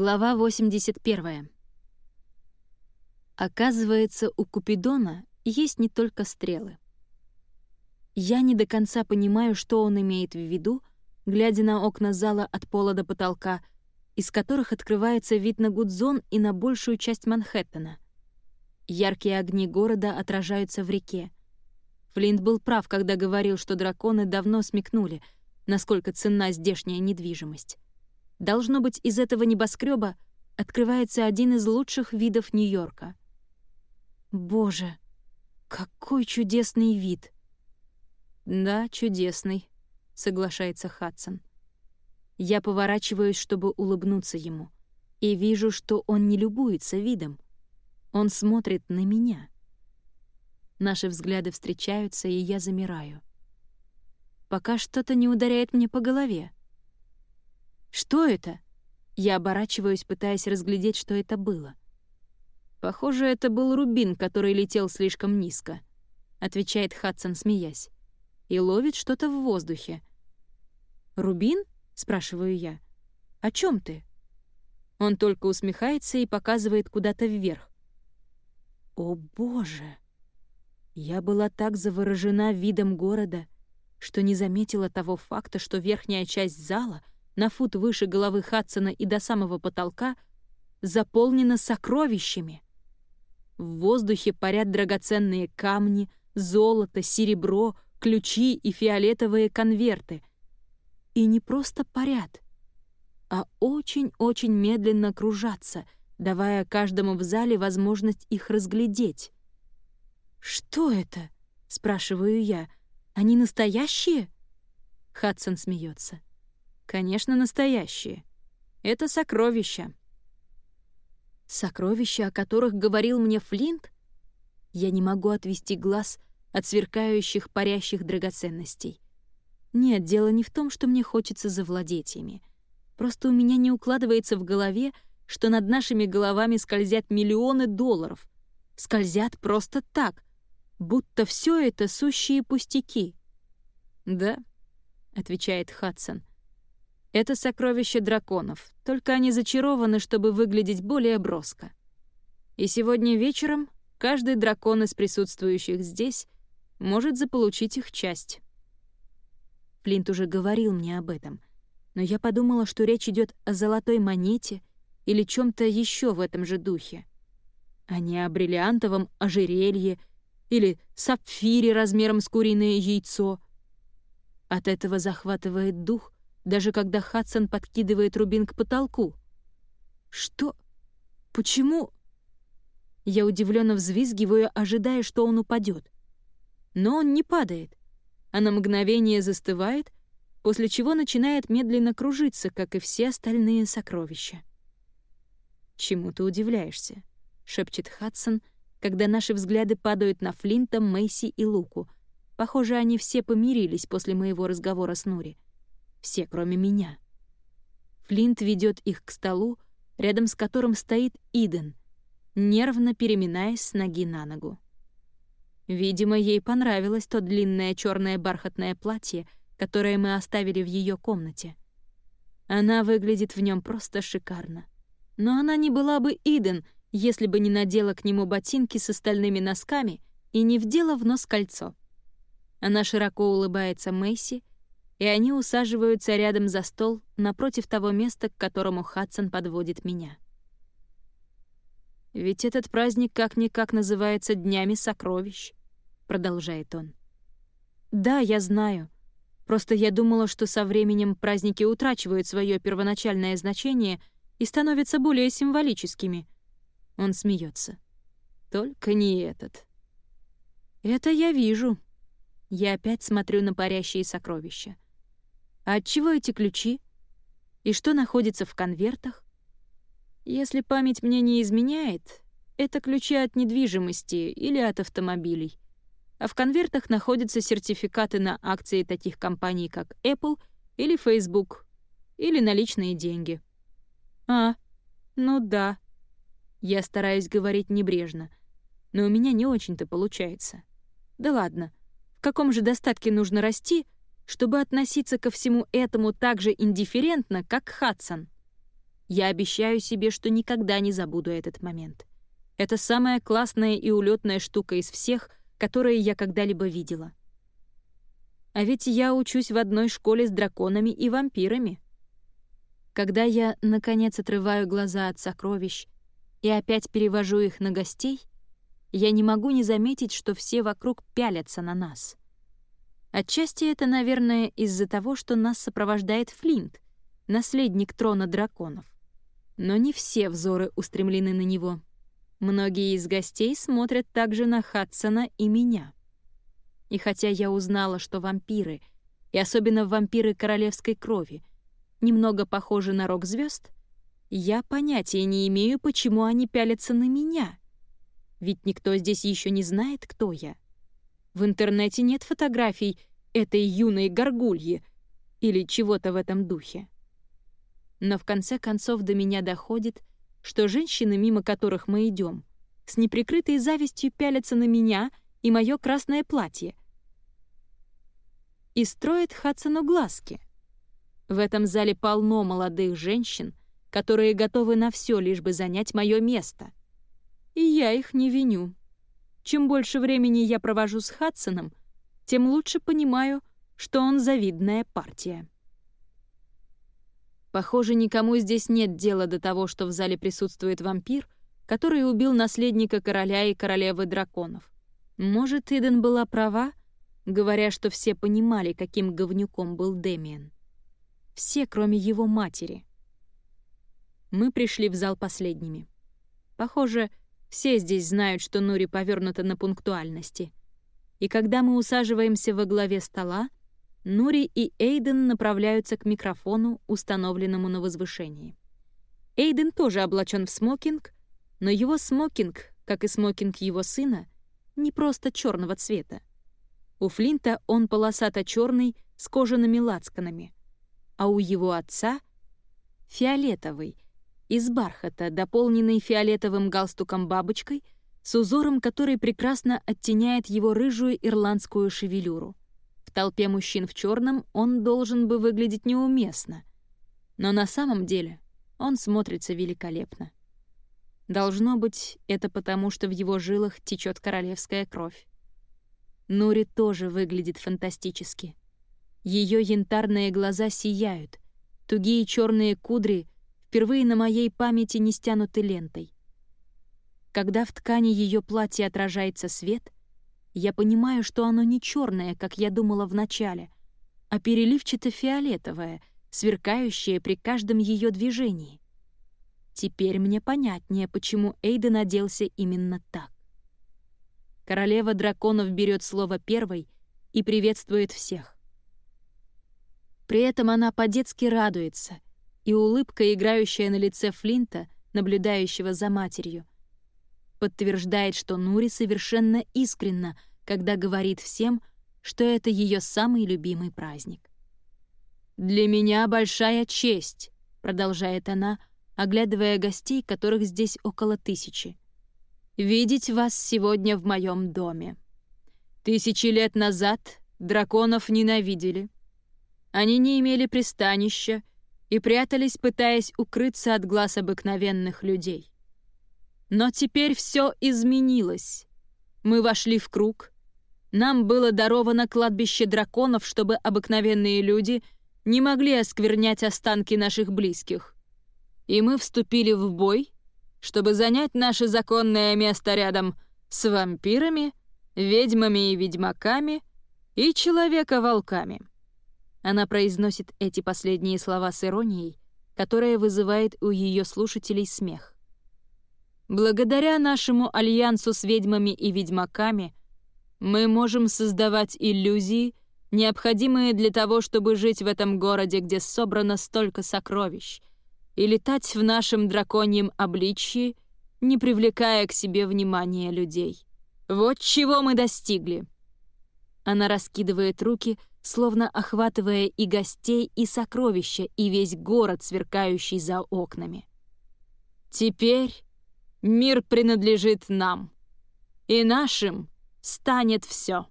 Глава 81. Оказывается, у Купидона есть не только стрелы. Я не до конца понимаю, что он имеет в виду, глядя на окна зала от пола до потолка, из которых открывается вид на Гудзон и на большую часть Манхэттена. Яркие огни города отражаются в реке. Флинт был прав, когда говорил, что драконы давно смекнули, насколько ценна здешняя недвижимость. Должно быть, из этого небоскреба открывается один из лучших видов Нью-Йорка. Боже, какой чудесный вид! Да, чудесный, соглашается Хадсон. Я поворачиваюсь, чтобы улыбнуться ему, и вижу, что он не любуется видом. Он смотрит на меня. Наши взгляды встречаются, и я замираю. Пока что-то не ударяет мне по голове. «Что это?» Я оборачиваюсь, пытаясь разглядеть, что это было. «Похоже, это был рубин, который летел слишком низко», — отвечает Хадсон, смеясь. «И ловит что-то в воздухе». «Рубин?» — спрашиваю я. «О чем ты?» Он только усмехается и показывает куда-то вверх. «О, боже!» Я была так заворожена видом города, что не заметила того факта, что верхняя часть зала — на фут выше головы Хадсона и до самого потолка, заполнена сокровищами. В воздухе парят драгоценные камни, золото, серебро, ключи и фиолетовые конверты. И не просто парят, а очень-очень медленно кружатся, давая каждому в зале возможность их разглядеть. «Что это?» — спрашиваю я. «Они настоящие?» Хадсон смеется. Конечно, настоящие. Это сокровища. Сокровища, о которых говорил мне Флинт? Я не могу отвести глаз от сверкающих парящих драгоценностей. Нет, дело не в том, что мне хочется завладеть ими. Просто у меня не укладывается в голове, что над нашими головами скользят миллионы долларов. Скользят просто так, будто все это сущие пустяки. «Да», — отвечает Хадсон, это сокровище драконов, только они зачарованы, чтобы выглядеть более броско. И сегодня вечером каждый дракон из присутствующих здесь может заполучить их часть. Флинт уже говорил мне об этом, но я подумала, что речь идет о золотой монете или чем-то еще в этом же духе, а не о бриллиантовом ожерелье или сапфире размером с куриное яйцо. От этого захватывает дух — даже когда Хадсон подкидывает рубин к потолку. «Что? Почему?» Я удивленно взвизгиваю, ожидая, что он упадет. Но он не падает, а на мгновение застывает, после чего начинает медленно кружиться, как и все остальные сокровища. «Чему ты удивляешься?» — шепчет Хадсон, когда наши взгляды падают на Флинта, Мэйси и Луку. Похоже, они все помирились после моего разговора с Нури. Все, кроме меня. Флинт ведет их к столу, рядом с которым стоит Иден, нервно переминаясь с ноги на ногу. Видимо, ей понравилось то длинное черное бархатное платье, которое мы оставили в ее комнате. Она выглядит в нем просто шикарно. Но она не была бы Иден, если бы не надела к нему ботинки с остальными носками и не вдела в нос кольцо. Она широко улыбается Мэйси, и они усаживаются рядом за стол напротив того места, к которому Хадсон подводит меня. «Ведь этот праздник как-никак называется Днями сокровищ», — продолжает он. «Да, я знаю. Просто я думала, что со временем праздники утрачивают свое первоначальное значение и становятся более символическими». Он смеется. «Только не этот». «Это я вижу». Я опять смотрю на парящие сокровища. А от чего эти ключи? И что находится в конвертах? Если память мне не изменяет, это ключи от недвижимости или от автомобилей. А в конвертах находятся сертификаты на акции таких компаний, как Apple или Facebook, или наличные деньги. А, ну да. Я стараюсь говорить небрежно, но у меня не очень-то получается. Да ладно, в каком же достатке нужно расти — чтобы относиться ко всему этому так же индифферентно, как Хадсон. Я обещаю себе, что никогда не забуду этот момент. Это самая классная и улетная штука из всех, которые я когда-либо видела. А ведь я учусь в одной школе с драконами и вампирами. Когда я, наконец, отрываю глаза от сокровищ и опять перевожу их на гостей, я не могу не заметить, что все вокруг пялятся на нас. Отчасти это, наверное, из-за того, что нас сопровождает Флинт, наследник трона драконов. Но не все взоры устремлены на него. Многие из гостей смотрят также на Хадсона и меня. И хотя я узнала, что вампиры, и особенно вампиры королевской крови, немного похожи на рок звезд, я понятия не имею, почему они пялятся на меня. Ведь никто здесь еще не знает, кто я. В интернете нет фотографий этой юной горгульи или чего-то в этом духе. Но в конце концов до меня доходит, что женщины, мимо которых мы идем, с неприкрытой завистью пялятся на меня и мое красное платье. И строят Хадсону глазки. В этом зале полно молодых женщин, которые готовы на все, лишь бы занять мое место. И я их не виню. Чем больше времени я провожу с Хадсоном, тем лучше понимаю, что он завидная партия. Похоже, никому здесь нет дела до того, что в зале присутствует вампир, который убил наследника короля и королевы драконов. Может, Иден была права, говоря, что все понимали, каким говнюком был Демиан. Все, кроме его матери. Мы пришли в зал последними. Похоже, все здесь знают, что Нури повернута на пунктуальности. И когда мы усаживаемся во главе стола, Нури и Эйден направляются к микрофону, установленному на возвышении. Эйден тоже облачен в смокинг, но его смокинг, как и смокинг его сына, не просто черного цвета. У Флинта он полосато-черный с кожаными лацканами, а у его отца — фиолетовый, из бархата, дополненный фиолетовым галстуком-бабочкой с узором, который прекрасно оттеняет его рыжую ирландскую шевелюру. В толпе мужчин в черном он должен бы выглядеть неуместно. Но на самом деле он смотрится великолепно. Должно быть, это потому, что в его жилах течет королевская кровь. Нури тоже выглядит фантастически. Ее янтарные глаза сияют, тугие черные кудри впервые на моей памяти не стянуты лентой. Когда в ткани ее платья отражается свет — я понимаю, что оно не черное, как я думала вначале, а переливчато-фиолетовое, сверкающее при каждом ее движении. Теперь мне понятнее, почему Эйден оделся именно так. Королева драконов берет слово первой и приветствует всех. При этом она по-детски радуется, и улыбка, играющая на лице Флинта, наблюдающего за матерью, подтверждает, что Нури совершенно искренна, когда говорит всем, что это ее самый любимый праздник. «Для меня большая честь», — продолжает она, оглядывая гостей, которых здесь около тысячи. «Видеть вас сегодня в моем доме. Тысячи лет назад драконов ненавидели. Они не имели пристанища и прятались, пытаясь укрыться от глаз обыкновенных людей. Но теперь все изменилось. Мы вошли в круг. Нам было даровано кладбище драконов, чтобы обыкновенные люди не могли осквернять останки наших близких. И мы вступили в бой, чтобы занять наше законное место рядом с вампирами, ведьмами и ведьмаками и человека-волками. Она произносит эти последние слова с иронией, которая вызывает у ее слушателей смех. Благодаря нашему альянсу с ведьмами и ведьмаками мы можем создавать иллюзии, необходимые для того, чтобы жить в этом городе, где собрано столько сокровищ, и летать в нашем драконьем обличье, не привлекая к себе внимания людей. Вот чего мы достигли. Она раскидывает руки, словно охватывая и гостей, и сокровища, и весь город, сверкающий за окнами. Теперь Мир принадлежит нам. И нашим станет все.